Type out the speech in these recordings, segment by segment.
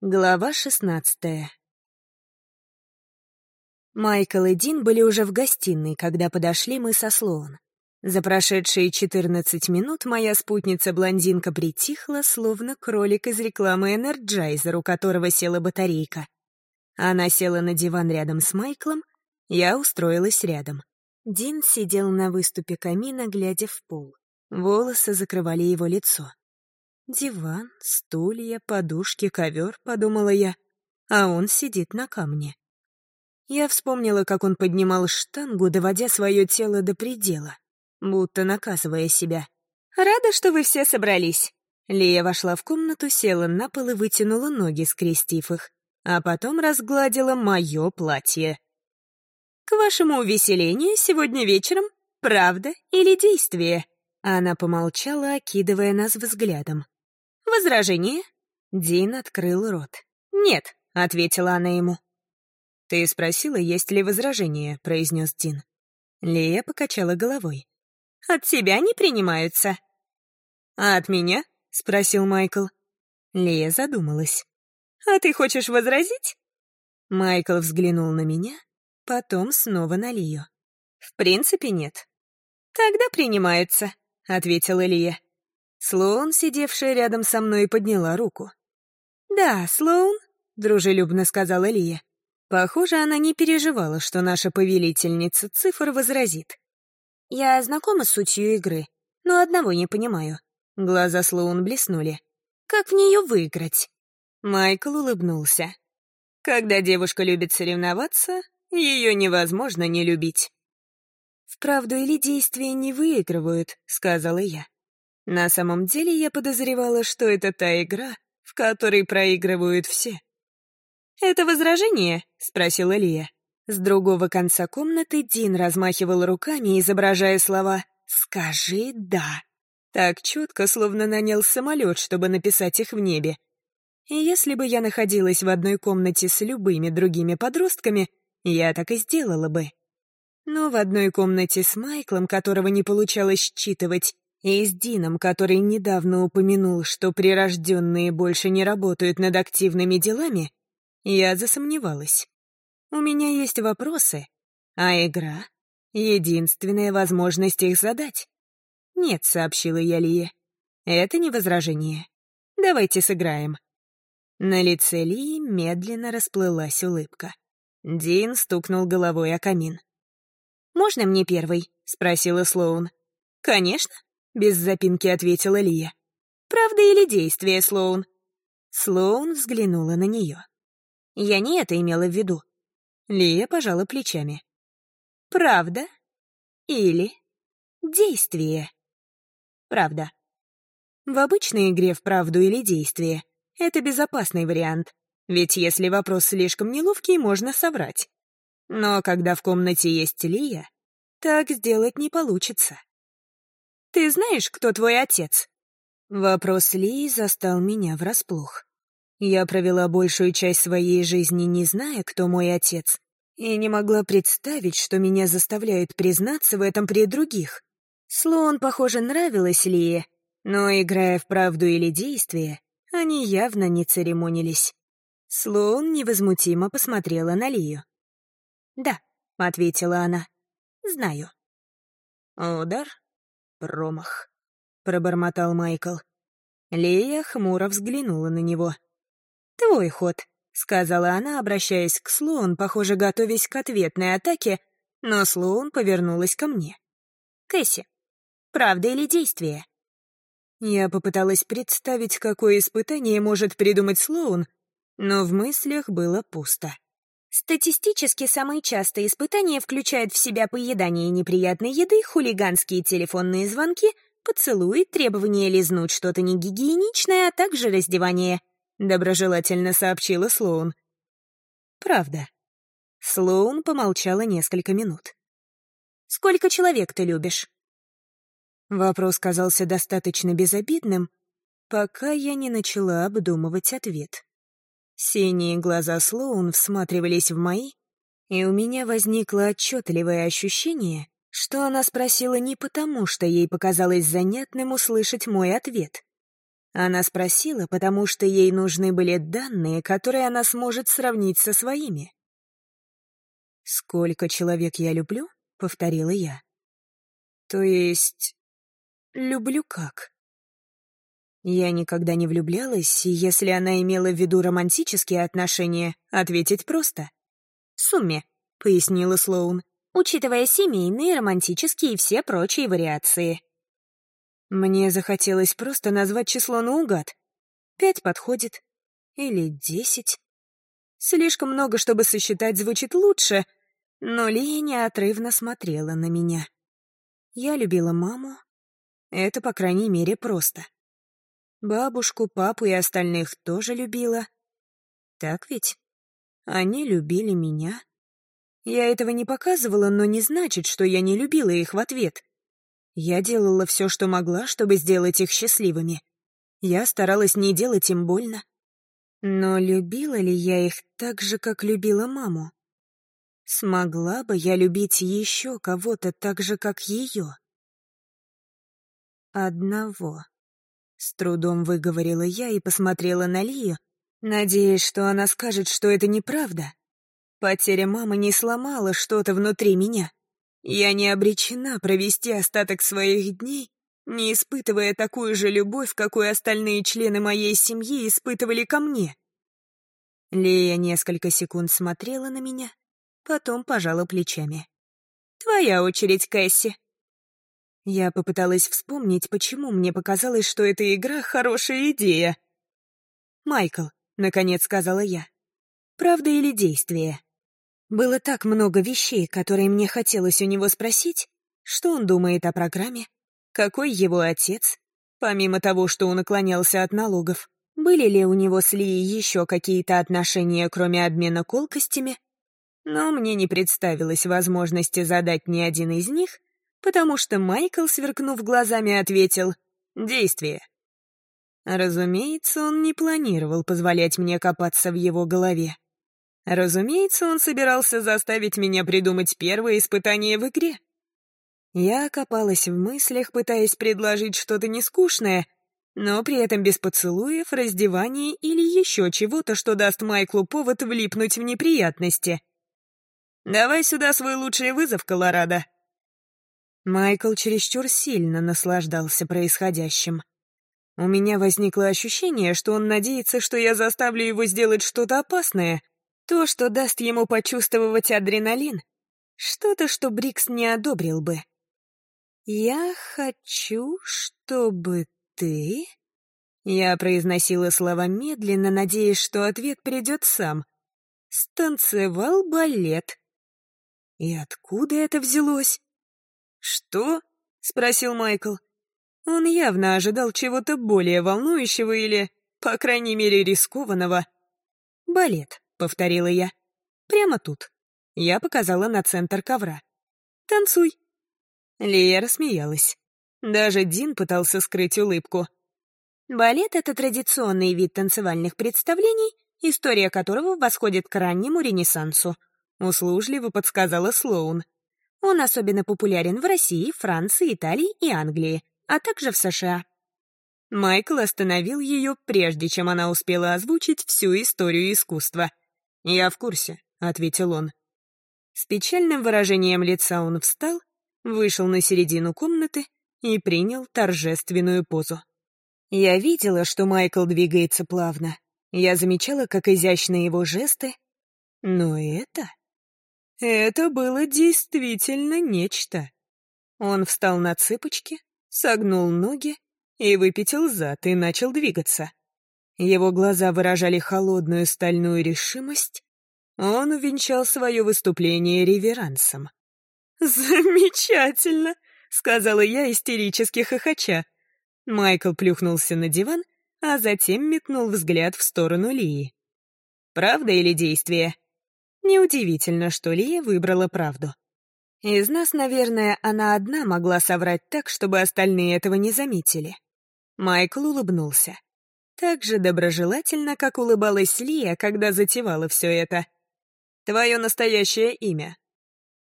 Глава шестнадцатая Майкл и Дин были уже в гостиной, когда подошли мы со Слоун. За прошедшие четырнадцать минут моя спутница-блондинка притихла, словно кролик из рекламы Энерджайзер, у которого села батарейка. Она села на диван рядом с Майклом, я устроилась рядом. Дин сидел на выступе камина, глядя в пол. Волосы закрывали его лицо. Диван, стулья, подушки, ковер, подумала я, а он сидит на камне. Я вспомнила, как он поднимал штангу, доводя свое тело до предела, будто наказывая себя. «Рада, что вы все собрались». Лия вошла в комнату, села на пол и вытянула ноги, скрестив их, а потом разгладила мое платье. «К вашему увеселению сегодня вечером правда или действие?» Она помолчала, окидывая нас взглядом. «Возражение?» Дин открыл рот. «Нет», — ответила она ему. «Ты спросила, есть ли возражение», — произнес Дин. Лея покачала головой. «От тебя не принимаются». «А от меня?» — спросил Майкл. Лея задумалась. «А ты хочешь возразить?» Майкл взглянул на меня, потом снова на Лию. «В принципе, нет». «Тогда принимаются», — ответила Лия. Слоун, сидевшая рядом со мной, подняла руку. «Да, Слоун», — дружелюбно сказала Лия. Похоже, она не переживала, что наша повелительница цифр возразит. «Я знакома с сутью игры, но одного не понимаю». Глаза Слоун блеснули. «Как в нее выиграть?» Майкл улыбнулся. «Когда девушка любит соревноваться, ее невозможно не любить». «Вправду или действия не выигрывают», — сказала я. На самом деле я подозревала, что это та игра, в которой проигрывают все. «Это возражение?» — спросила Лия. С другого конца комнаты Дин размахивал руками, изображая слова «Скажи «да». Так четко, словно нанял самолет, чтобы написать их в небе. И если бы я находилась в одной комнате с любыми другими подростками, я так и сделала бы. Но в одной комнате с Майклом, которого не получалось считывать, и с Дином, который недавно упомянул, что прирожденные больше не работают над активными делами, я засомневалась. У меня есть вопросы, а игра — единственная возможность их задать. «Нет», — сообщила я Лие, — «это не возражение. Давайте сыграем». На лице Лии медленно расплылась улыбка. Дин стукнул головой о камин. «Можно мне первый?» — спросила Слоун. «Конечно», без запинки ответила Лия. «Правда или действие, Слоун?» Слоун взглянула на нее. «Я не это имела в виду». Лия пожала плечами. «Правда или действие?» «Правда». В обычной игре в правду или действие это безопасный вариант, ведь если вопрос слишком неловкий, можно соврать. Но когда в комнате есть Лия, так сделать не получится. Ты знаешь, кто твой отец?» Вопрос Лии застал меня врасплох. Я провела большую часть своей жизни, не зная, кто мой отец, и не могла представить, что меня заставляют признаться в этом при других. Слоун, похоже, нравилась Лие, но, играя в правду или действие, они явно не церемонились. Слоун невозмутимо посмотрела на Лию. «Да», — ответила она, — «знаю». Удар «Промах», — пробормотал Майкл. Лея хмуро взглянула на него. «Твой ход», — сказала она, обращаясь к Слоун, похоже, готовясь к ответной атаке, но Слоун повернулась ко мне. «Кэсси, правда или действие?» Я попыталась представить, какое испытание может придумать Слоун, но в мыслях было пусто. Статистически самые частые испытания включают в себя поедание неприятной еды, хулиганские телефонные звонки, поцелуи, требование лизнуть что-то негигиеничное, а также раздевание, доброжелательно сообщила Слоун. Правда. Слоун помолчала несколько минут. «Сколько человек ты любишь?» Вопрос казался достаточно безобидным, пока я не начала обдумывать ответ. Синие глаза Слоун всматривались в мои, и у меня возникло отчетливое ощущение, что она спросила не потому, что ей показалось занятным услышать мой ответ, Она спросила, потому что ей нужны были данные, которые она сможет сравнить со своими. «Сколько человек я люблю?» — повторила я. «То есть... люблю как?» Я никогда не влюблялась, и если она имела в виду романтические отношения, ответить просто. «В сумме», — пояснила Слоун, учитывая семейные, романтические и все прочие вариации. Мне захотелось просто назвать число наугад. Пять подходит. Или десять. Слишком много, чтобы сосчитать, звучит лучше, но Лия неотрывно смотрела на меня. Я любила маму. Это, по крайней мере, просто. Бабушку, папу и остальных тоже любила. Так ведь? Они любили меня. Я этого не показывала, но не значит, что я не любила их в ответ. Я делала все, что могла, чтобы сделать их счастливыми. Я старалась не делать им больно. Но любила ли я их так же, как любила маму? Смогла бы я любить еще кого-то так же, как ее? Одного. С трудом выговорила я и посмотрела на Лию, надеясь, что она скажет, что это неправда. Потеря мамы не сломала что-то внутри меня. Я не обречена провести остаток своих дней, не испытывая такую же любовь, какую остальные члены моей семьи испытывали ко мне. Лея несколько секунд смотрела на меня, потом пожала плечами. «Твоя очередь, Кэсси». Я попыталась вспомнить, почему мне показалось, что эта игра — хорошая идея. «Майкл», — наконец сказала я, — «правда или действие?» Было так много вещей, которые мне хотелось у него спросить, что он думает о программе, какой его отец, помимо того, что он уклонялся от налогов, были ли у него с Лией еще какие-то отношения, кроме обмена колкостями, но мне не представилось возможности задать ни один из них, потому что Майкл, сверкнув глазами, ответил «Действие». Разумеется, он не планировал позволять мне копаться в его голове. Разумеется, он собирался заставить меня придумать первое испытание в игре. Я копалась в мыслях, пытаясь предложить что-то нескучное, но при этом без поцелуев, раздевания или еще чего-то, что даст Майклу повод влипнуть в неприятности. «Давай сюда свой лучший вызов, Колорадо». Майкл чересчур сильно наслаждался происходящим. У меня возникло ощущение, что он надеется, что я заставлю его сделать что-то опасное — то, что даст ему почувствовать адреналин. Что-то, что Брикс не одобрил бы. «Я хочу, чтобы ты...» Я произносила слова медленно, надеясь, что ответ придет сам. «Станцевал балет». И откуда это взялось? «Что?» — спросил Майкл. Он явно ожидал чего-то более волнующего или, по крайней мере, рискованного. «Балет», — повторила я. «Прямо тут». Я показала на центр ковра. «Танцуй». Лия рассмеялась. Даже Дин пытался скрыть улыбку. Балет — это традиционный вид танцевальных представлений, история которого восходит к раннему Ренессансу, услужливо подсказала Слоун. Он особенно популярен в России, Франции, Италии и Англии, а также в США. Майкл остановил ее, прежде чем она успела озвучить всю историю искусства. «Я в курсе», — ответил он. С печальным выражением лица он встал, вышел на середину комнаты и принял торжественную позу. Я видела, что Майкл двигается плавно. Я замечала, как изящны его жесты. Но это... Это было действительно нечто. Он встал на цыпочки, согнул ноги и выпятил зад и начал двигаться. Его глаза выражали холодную стальную решимость. Он увенчал свое выступление реверансом. «Замечательно!» — сказала я, истерически хохоча. Майкл плюхнулся на диван, а затем метнул взгляд в сторону Лии. «Правда или действие?» Неудивительно, что Лия выбрала правду. Из нас, наверное, она одна могла соврать так, чтобы остальные этого не заметили. Майкл улыбнулся. Так же доброжелательно, как улыбалась Лия, когда затевала все это. «Твое настоящее имя».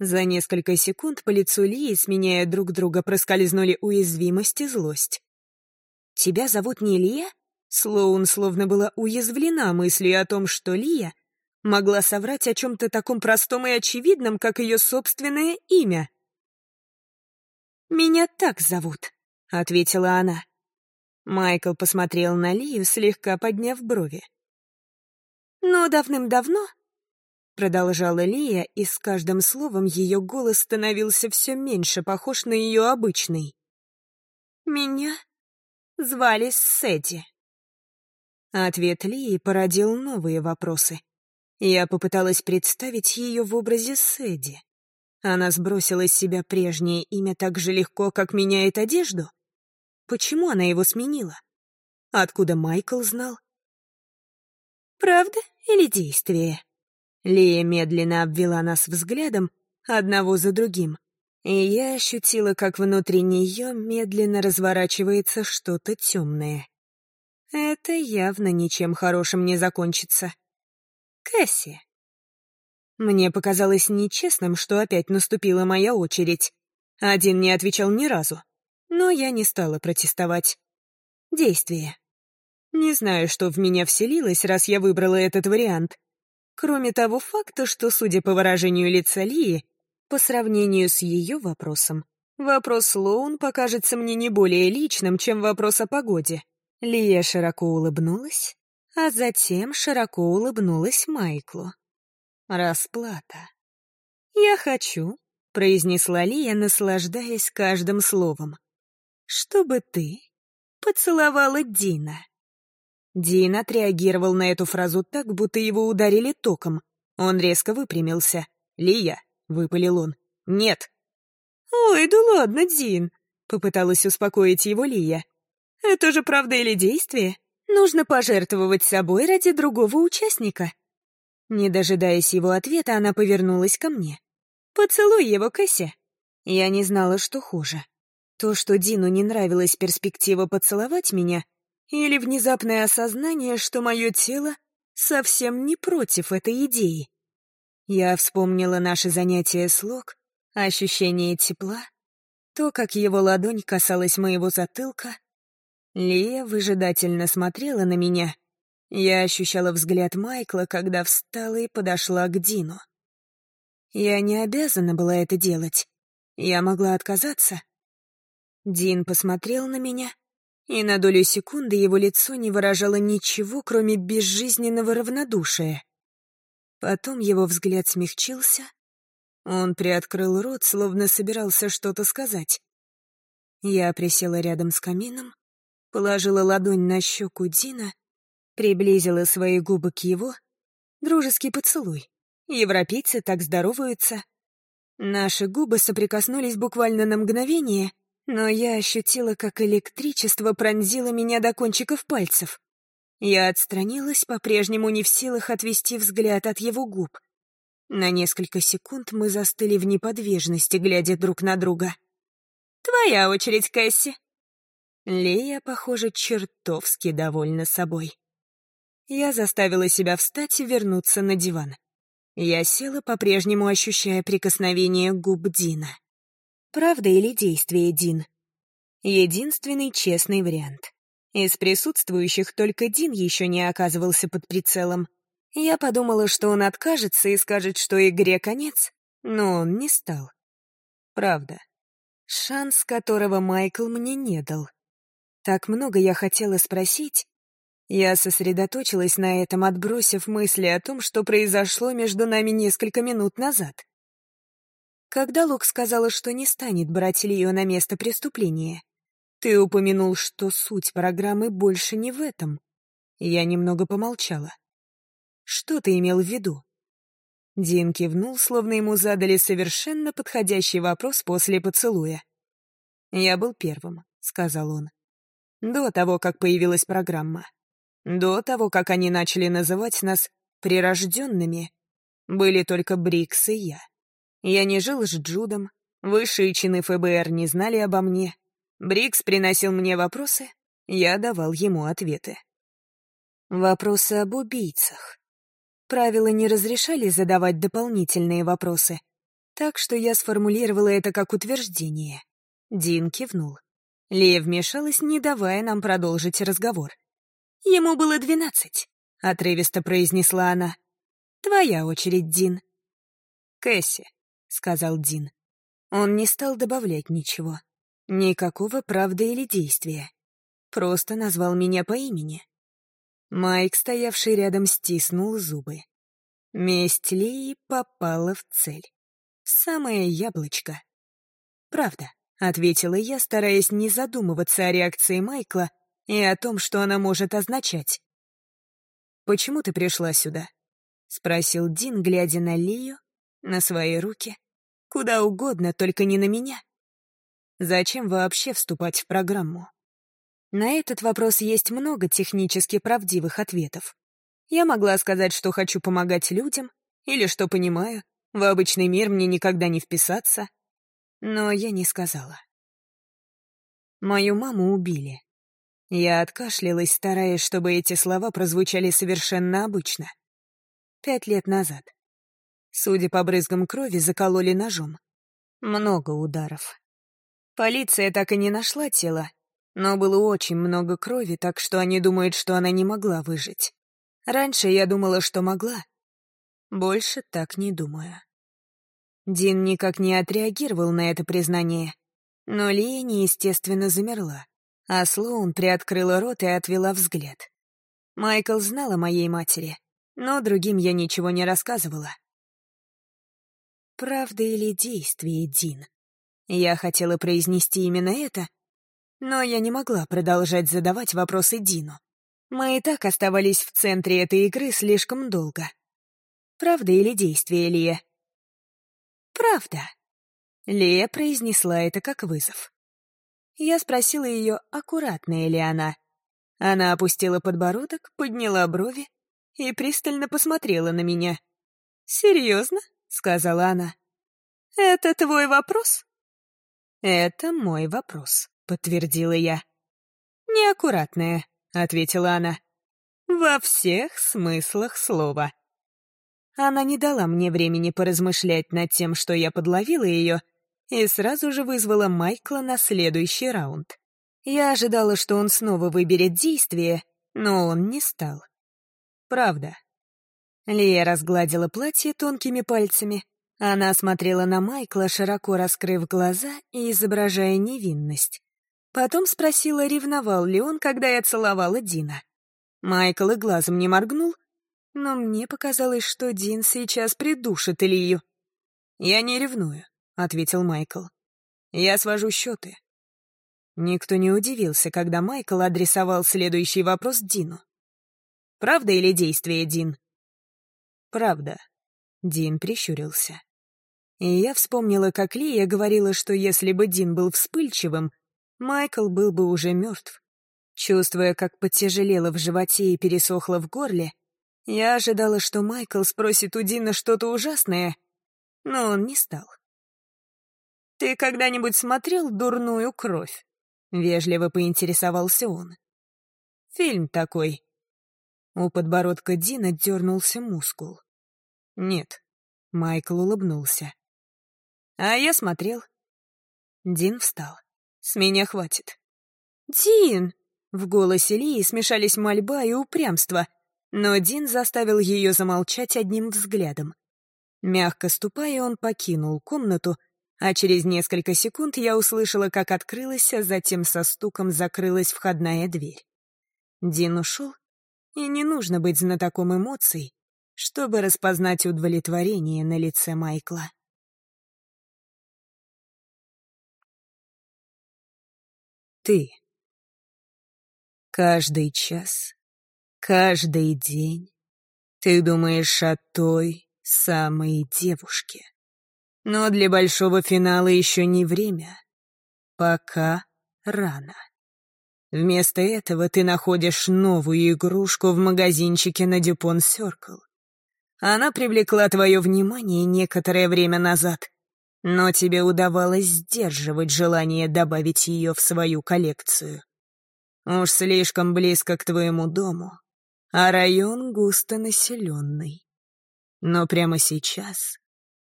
За несколько секунд по лицу Лии, сменяя друг друга, проскользнули уязвимость и злость. тебя зовут не Лия?» Слоун словно была уязвлена мыслью о том, что Лия могла соврать о чем-то таком простом и очевидном, как ее собственное имя. «Меня так зовут», — ответила она. Майкл посмотрел на Лию, слегка подняв брови. «Но давным-давно», — продолжала Лия, и с каждым словом ее голос становился все меньше похож на ее обычный. «Меня звали Сэдди». Ответ Лии породил новые вопросы. Я попыталась представить ее в образе Сэдди. Она сбросила с себя прежнее имя так же легко, как меняет одежду? Почему она его сменила? Откуда Майкл знал? Правда или действие? Лия медленно обвела нас взглядом, одного за другим, и я ощутила, как внутри нее медленно разворачивается что-то темное. Это явно ничем хорошим не закончится. Кэсси. Мне показалось нечестным, что опять наступила моя очередь. Один не отвечал ни разу. Но я не стала протестовать. Действие. Не знаю, что в меня вселилось, раз я выбрала этот вариант. Кроме того факта, что, судя по выражению лица Лии, по сравнению с ее вопросом, вопрос Лоун покажется мне не более личным, чем вопрос о погоде. Лия широко улыбнулась, а затем широко улыбнулась Майклу. Расплата. «Я хочу», — произнесла Лия, наслаждаясь каждым словом, «чтобы ты поцеловала Дина». Дин отреагировал на эту фразу так, будто его ударили током. Он резко выпрямился. «Лия», — выпалил он, — «нет». «Ой, да ладно, Дин», — попыталась успокоить его Лия. «Это же правда или действие? Нужно пожертвовать собой ради другого участника». Не дожидаясь его ответа, она повернулась ко мне. «Поцелуй его, Кэсси». Я не знала, что хуже. То, что Дину не нравилась перспектива поцеловать меня, или внезапное осознание, что мое тело совсем не против этой идеи. Я вспомнила наши занятия слог, ощущение тепла, то, как его ладонь касалась моего затылка. Лия выжидательно смотрела на меня — я ощущала взгляд Майкла, когда встала и подошла к Дину. Я не обязана была это делать. Я могла отказаться. Дин посмотрел на меня, и на долю секунды его лицо не выражало ничего, кроме безжизненного равнодушия. Потом его взгляд смягчился. Он приоткрыл рот, словно собирался что-то сказать. Я присела рядом с камином, положила ладонь на щеку Дина — Приблизила свои губы к его. Дружеский поцелуй. Европейцы так здороваются. Наши губы соприкоснулись буквально на мгновение, но я ощутила, как электричество пронзило меня до кончиков пальцев. Я отстранилась, по-прежнему не в силах отвести взгляд от его губ. На несколько секунд мы застыли в неподвижности, глядя друг на друга. «Твоя очередь, Кэсси!» Лея, похоже, чертовски довольна собой. Я заставила себя встать и вернуться на диван. Я села, по-прежнему ощущая прикосновение губ Дина. Правда или действие, Дин? Единственный честный вариант. Из присутствующих только Дин еще не оказывался под прицелом. Я подумала, что он откажется и скажет, что игре конец, но он не стал. Правда. Шанс, которого Майкл мне не дал. Так много я хотела спросить, я сосредоточилась на этом, отбросив мысли о том, что произошло между нами несколько минут назад. Когда Лук сказала, что не станет брать Лию на место преступления, ты упомянул, что суть программы больше не в этом. Я немного помолчала. Что ты имел в виду? Дин кивнул, словно ему задали совершенно подходящий вопрос после поцелуя. «Я был первым», — сказал он. «До того, как появилась программа. До того, как они начали называть нас прирожденными, были только Брикс и я. Я не жил с Джудом, высшие чины ФБР не знали обо мне. Брикс приносил мне вопросы, я давал ему ответы. Вопросы об убийцах. Правила не разрешали задавать дополнительные вопросы, так что я сформулировала это как утверждение. Дин кивнул. Лия вмешалась, не давая нам продолжить разговор. «Ему было двенадцать», — отрывисто произнесла она. «Твоя очередь, Дин». «Кэсси», — сказал Дин. Он не стал добавлять ничего. Никакого правды или действия. Просто назвал меня по имени. Майк, стоявший рядом, стиснул зубы. Месть Лии попала в цель. Самое яблочко. «Правда», — ответила я, стараясь не задумываться о реакции Майкла и о том, что она может означать. «Почему ты пришла сюда?» — спросил Дин, глядя на Лию, на свои руки. «Куда угодно, только не на меня. Зачем вообще вступать в программу?» На этот вопрос есть много технически правдивых ответов. Я могла сказать, что хочу помогать людям, или что понимаю, в обычный мир мне никогда не вписаться, но я не сказала. Мою маму убили. Я откашлялась, стараясь, чтобы эти слова прозвучали совершенно обычно. Пять лет назад. Судя по брызгам крови, закололи ножом. Много ударов. Полиция так и не нашла тело, но было очень много крови, так что они думают, что она не могла выжить. Раньше я думала, что могла. Больше так не думаю. Дин никак не отреагировал на это признание, но Лия неестественно замерла, а Слоун приоткрыла рот и отвела взгляд. Майкл знал о моей матери, но другим я ничего не рассказывала. «Правда или действие, Дин?» Я хотела произнести именно это, но я не могла продолжать задавать вопросы Дину. Мы и так оставались в центре этой игры слишком долго. Правда или действие, Лия? Правда. Лия произнесла это как вызов. Я спросила ее, аккуратная ли она. Она опустила подбородок, подняла брови и пристально посмотрела на меня. «Серьезно?» — сказала она. «Это твой вопрос?» «Это мой вопрос», — подтвердила я. «Неаккуратная», — ответила она. «Во всех смыслах слова». Она не дала мне времени поразмышлять над тем, что я подловила ее, и сразу же вызвала Майкла на следующий раунд. Я ожидала, что он снова выберет действие, но он не стал. Правда. Лия разгладила платье тонкими пальцами, она смотрела на Майкла, широко раскрыв глаза и изображая невинность. Потом спросила, ревновал ли он, когда я целовала Дина. Майкл и глазом не моргнул, но мне показалось, что Дин сейчас придушит Илью. «Я не ревную», — ответил Майкл. «Я свожу счеты». Никто не удивился, когда Майкл адресовал следующий вопрос Дину. «Правда или действие, Дин?» «Правда», — Дин прищурился. И я вспомнила, как Лия говорила, что если бы Дин был вспыльчивым, Майкл был бы уже мертв. Чувствуя, как потяжелело в животе и пересохло в горле, я ожидала, что Майкл спросит у Дина что-то ужасное, но он не стал. «Ты когда-нибудь смотрел «Дурную кровь»?» — вежливо поинтересовался он. «Фильм такой». У подбородка Дина дернулся мускул. «Нет», — Майкл улыбнулся. А я смотрел. Дин встал. С меня хватит. «Дин!» В голосе Лии смешались мольба и упрямство, но Дин заставил ее замолчать одним взглядом. Мягко ступая, он покинул комнату, а через несколько секунд я услышала, как открылась, а затем со стуком закрылась входная дверь. Дин ушел, и не нужно быть знатоком эмоций, чтобы распознать удовлетворение на лице Майкла. ты. Каждый час, каждый день ты думаешь о той самой девушке. Но для большого финала еще не время. Пока рано. Вместо этого ты находишь новую игрушку в магазинчике на Дюпон Сёркл. Она привлекла твое внимание некоторое время назад, но тебе удавалось сдерживать желание добавить ее в свою коллекцию. Уж слишком близко к твоему дому, а район густонаселенный. Но прямо сейчас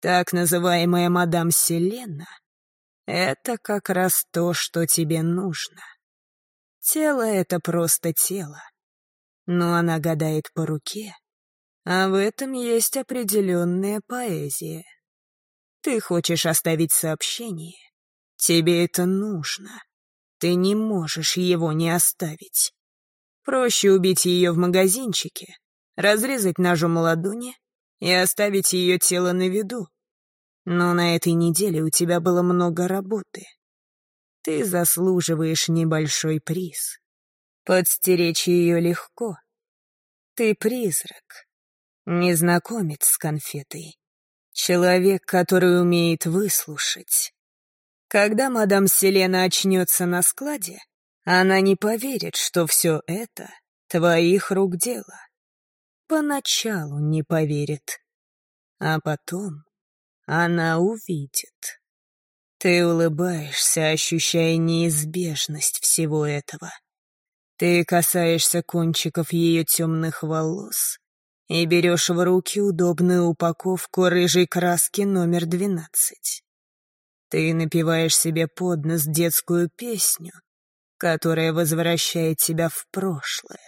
так называемая мадам Селена Это как раз то, что тебе нужно. Тело — это просто тело. Но она гадает по руке, а в этом есть определенная поэзия. Ты хочешь оставить сообщение. Тебе это нужно. Ты не можешь его не оставить. Проще убить ее в магазинчике, разрезать ножом ладони и оставить ее тело на виду. Но на этой неделе у тебя было много работы. Ты заслуживаешь небольшой приз. Подстеречь ее легко. Ты призрак, незнакомец с конфетой, человек, который умеет выслушать. Когда мадам Селена очнется на складе, она не поверит, что все это твоих рук дело. Поначалу не поверит, а потом она увидит. Ты улыбаешься, ощущая неизбежность всего этого. Ты касаешься кончиков ее темных волос и берешь в руки удобную упаковку рыжей краски номер двенадцать. Ты напеваешь себе под нос детскую песню, которая возвращает тебя в прошлое,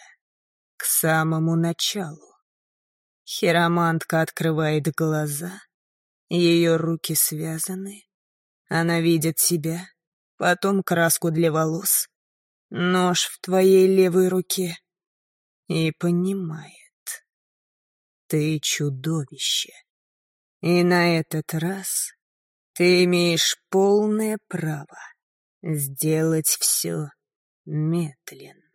к самому началу. Хиромантка открывает глаза ее руки связаны. Она видит себя, потом краску для волос, нож в твоей левой руке и понимает. Ты чудовище. И на этот раз ты имеешь полное право сделать все медленно.